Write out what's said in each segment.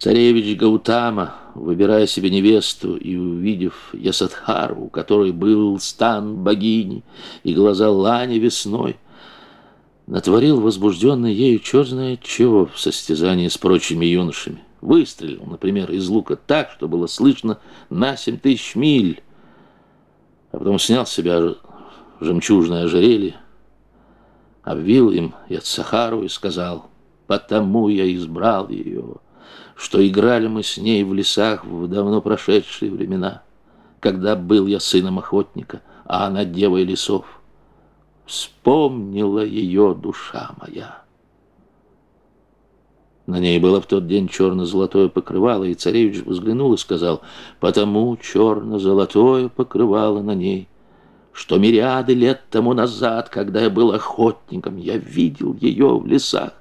Царевич Гаутама, выбирая себе невесту и увидев Ясадхару, у которой был стан богини и глаза лани весной, натворил возбужденный ею черт знает чего в состязании с прочими юношами. Выстрелил, например, из лука так, что было слышно на семь тысяч миль, а потом снял с себя жемчужное ожерелье, обвил им Яцахару и сказал, «Потому я избрал ее, что играли мы с ней в лесах в давно прошедшие времена, когда был я сыном охотника, а она девой лесов. Вспомнила ее душа моя». На ней было в тот день черно-золотое покрывало, и царевич взглянул и сказал, «Потому черно-золотое покрывало на ней, что мириады лет тому назад, когда я был охотником, я видел ее в лесах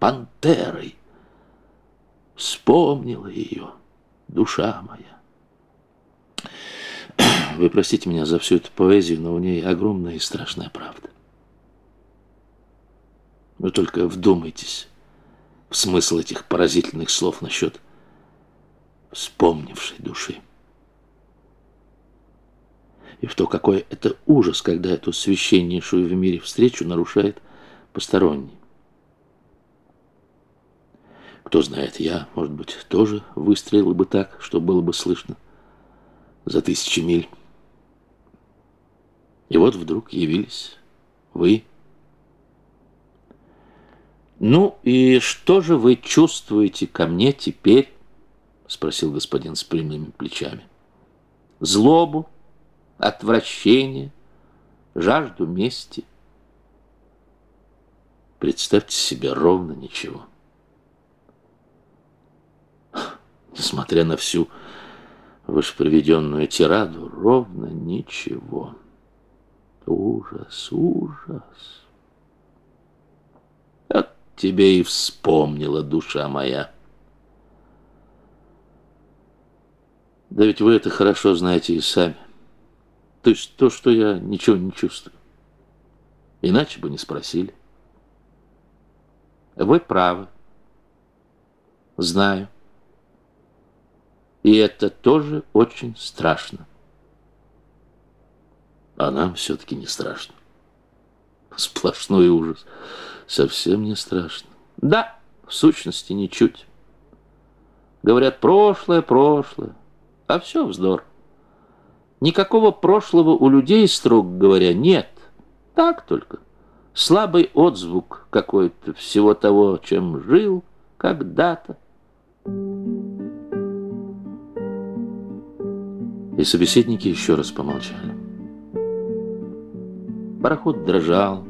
пантерой. Вспомнила ее душа моя». Вы простите меня за всю эту поэзию, но у ней огромная и страшная правда. Вы только вдумайтесь в смысл этих поразительных слов насчет вспомнившей души. И в то, какой это ужас, когда эту священнейшую в мире встречу нарушает посторонний. Кто знает, я, может быть, тоже выстрелил бы так, что было бы слышно за тысячи миль. И вот вдруг явились вы, «Ну и что же вы чувствуете ко мне теперь?» — спросил господин с прямыми плечами. «Злобу, отвращение, жажду мести?» Представьте себе ровно ничего. Несмотря на всю вышеприведенную тираду, ровно ничего. Ужас, ужас тебе и вспомнила душа моя. Да ведь вы это хорошо знаете и сами. То есть то, что я ничего не чувствую. Иначе бы не спросили. Вы правы. Знаю. И это тоже очень страшно. А нам все-таки не страшно. Сплошной ужас совсем не страшно. Да, в сущности, ничуть. Говорят, прошлое, прошлое, а все вздор. Никакого прошлого у людей, строго говоря, нет. Так только. Слабый отзвук какой-то всего того, чем жил когда-то. И собеседники еще раз помолчали. Пароход дрожал,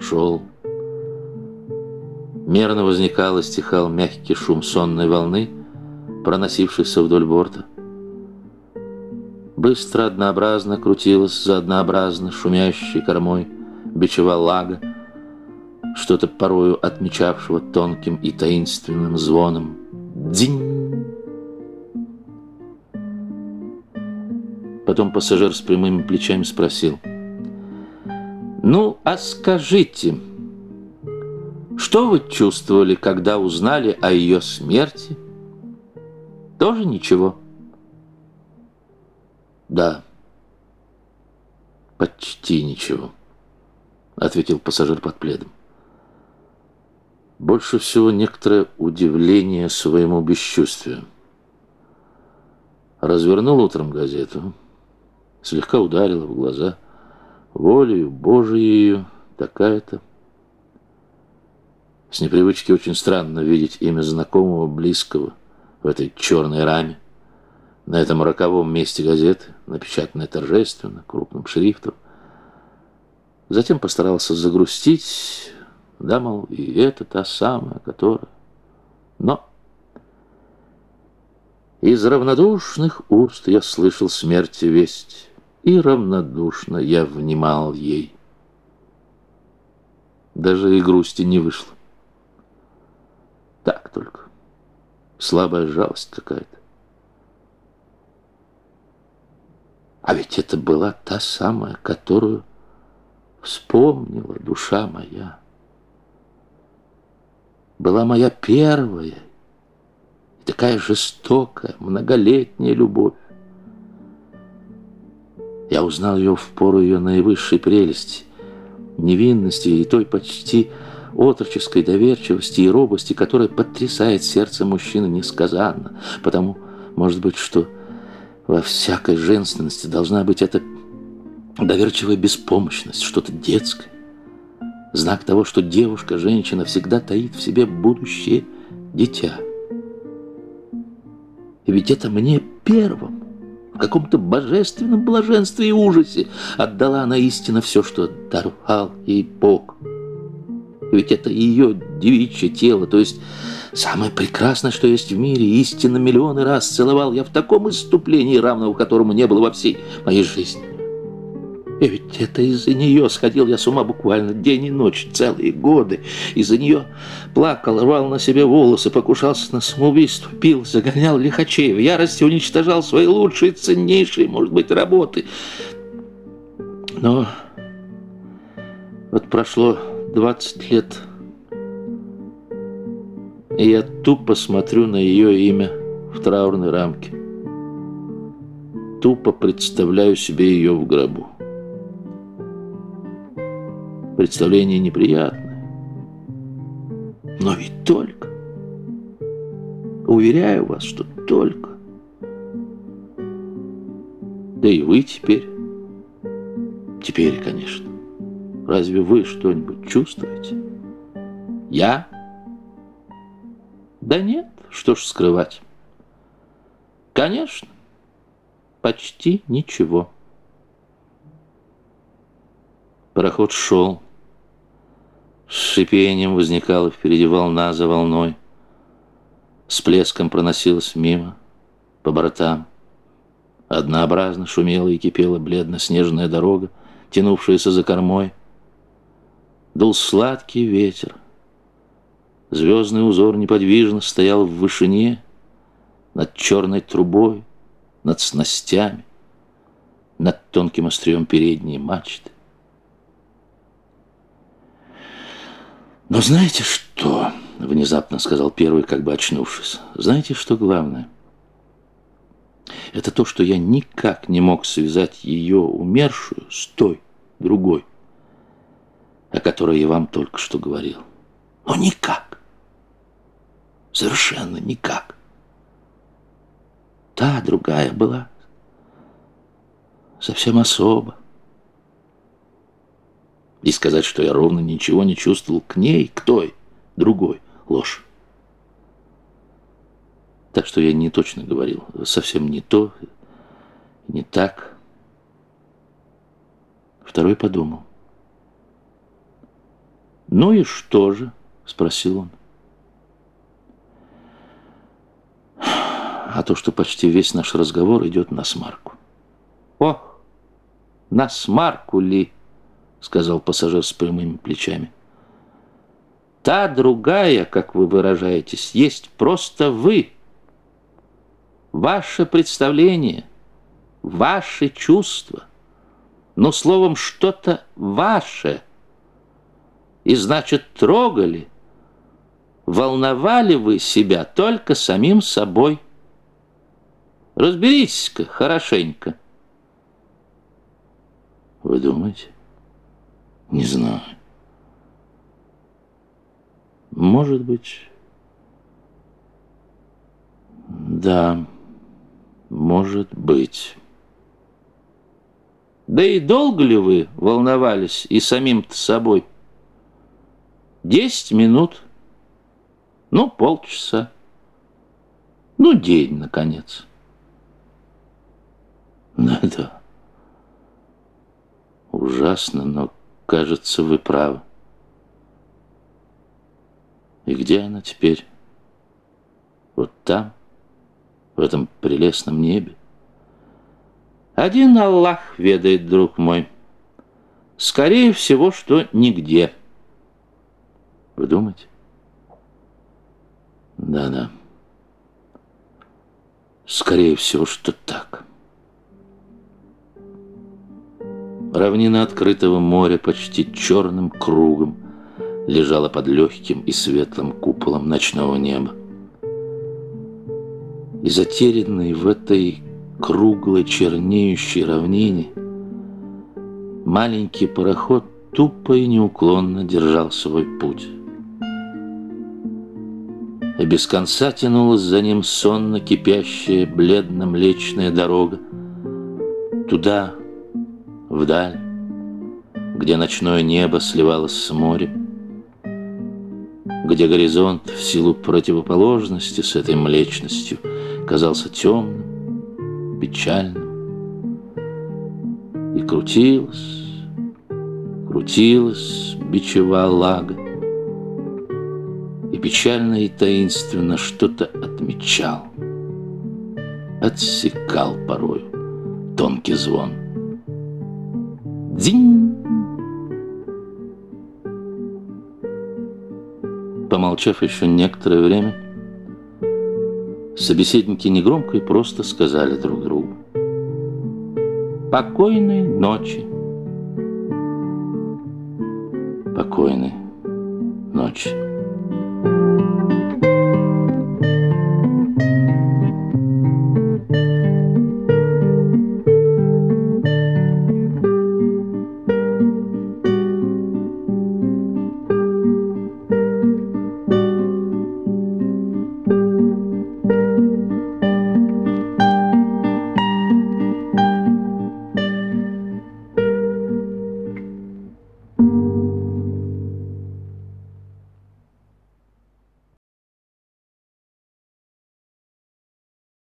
шел. Мерно возникал и стихал мягкий шум сонной волны, проносившийся вдоль борта. Быстро, однообразно крутилась за однообразно шумящей кормой бичева лага, что-то порою отмечавшего тонким и таинственным звоном. Динь! Потом пассажир с прямыми плечами спросил. «Ну, а скажите...» Что вы чувствовали, когда узнали о ее смерти? Тоже ничего? Да, почти ничего, ответил пассажир под пледом. Больше всего некоторое удивление своему бесчувствию. Развернул утром газету, слегка ударила в глаза. Волею Божией такая-то с непривычки очень странно видеть имя знакомого, близкого в этой черной раме. На этом роковом месте газеты, напечатанное торжественно, крупным шрифтом. Затем постарался загрустить, да, мол, и это та самая, которая... Но из равнодушных уст я слышал смерти весть, и равнодушно я внимал ей. Даже и грусти не вышло. Так только. Слабая жалость какая-то. А ведь это была та самая, которую вспомнила душа моя. Была моя первая такая жестокая, многолетняя любовь. Я узнал ее в пору ее наивысшей прелести, невинности и той почти отроческой доверчивости и робости, которая потрясает сердце мужчины несказанно, потому, может быть, что во всякой женственности должна быть эта доверчивая беспомощность, что-то детское. Знак того, что девушка, женщина всегда таит в себе будущее дитя. И ведь это мне первым, каком-то божественном блаженстве и ужасе отдала она истинно все, что даровал ей Бог. Ведь это ее девичье тело, то есть самое прекрасное, что есть в мире, истинно миллионы раз целовал я в таком иступлении, равного которому не было во всей моей жизни. И ведь это из-за нее сходил я с ума буквально день и ночь, целые годы. Из-за нее плакал, рвал на себе волосы, покушался на самоубийство, пил, загонял лихачей, в ярости уничтожал свои лучшие, ценнейшие, может быть, работы. Но вот прошло 20 лет, и я тупо смотрю на ее имя в траурной рамке. Тупо представляю себе ее в гробу. Представление неприятное. Но ведь только. Уверяю вас, что только. Да и вы теперь. Теперь, конечно. Разве вы что-нибудь чувствуете? Я? Да нет, что ж скрывать. Конечно, почти ничего. Пароход шел. С шипением возникала впереди волна за волной. С плеском проносилась мимо, по бортам. Однообразно шумела и кипела бледно-снежная дорога, тянувшаяся за кормой. Дул сладкий ветер. Звездный узор неподвижно стоял в вышине, над черной трубой, над снастями, над тонким острием передней мачты. «Но знаете что?» — внезапно сказал первый, как бы очнувшись. «Знаете, что главное? Это то, что я никак не мог связать ее умершую с той, другой, о которой я вам только что говорил. Но никак. Совершенно никак. Та другая была совсем особо и сказать, что я ровно ничего не чувствовал к ней, к той, другой, ложь. Так что я не точно говорил, совсем не то, не так. Второй подумал. «Ну и что же?» — спросил он. А то, что почти весь наш разговор идет на смарку. «Ох, на смарку ли?» Сказал пассажир с прямыми плечами. Та другая, как вы выражаетесь, есть просто вы. Ваше представление, ваши чувства, но словом что-то ваше. И значит, трогали, волновали вы себя только самим собой. Разберитесь-ка хорошенько. Вы думаете? Не знаю. Может быть... Да, может быть. Да и долго ли вы волновались и самим-то собой? Десять минут, ну, полчаса, ну, день, наконец. Да, да. Ужасно, но Кажется, вы правы. И где она теперь? Вот там, в этом прелестном небе. Один Аллах ведает, друг мой. Скорее всего, что нигде. Вы думаете? Да-да. Скорее всего, что так. Равнина открытого моря почти черным кругом лежала под легким и светлым куполом ночного неба. И затерянный в этой круглой чернеющей равнине маленький пароход тупо и неуклонно держал свой путь. И без конца тянулась за ним сонно кипящая бледно-млечная дорога туда, вдаль, где ночное небо сливалось с морем, где горизонт в силу противоположности с этой млечностью казался темным, печальным. И крутилась, крутилась бичева лага, и печально и таинственно что-то отмечал, отсекал порою тонкий звон. Дзинь! Помолчав еще некоторое время, собеседники негромко и просто сказали друг другу «Покойной ночи!» «Покойной ночи!»